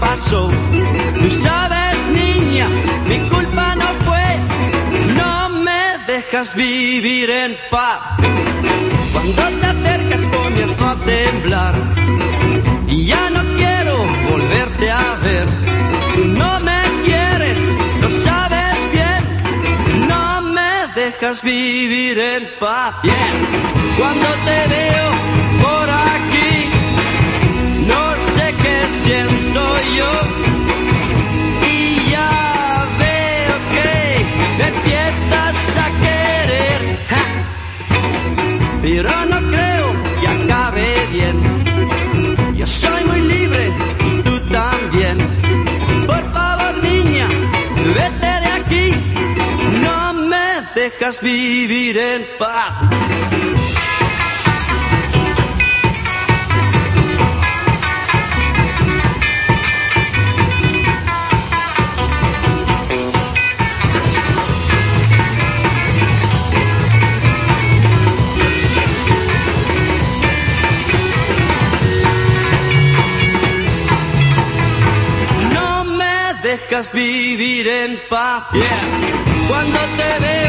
pasó. Tú sabes, niña, mi culpa no fue. No me dejas vivir en paz. Cuando te acercas comienzo a temblar. Y ya no quiero volverte a ver. No me quieres, lo sabes bien. No me dejas vivir en paz. Bien. Cuando te veo Pero no creo que acabe bien. Yo soy muy libre y tú también. Por favor, niña, vete de aquí. No me dejas vivir en paz. Dejas vivir en paz. Yeah. Cuando te veo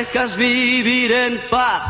dejas vivir en paz.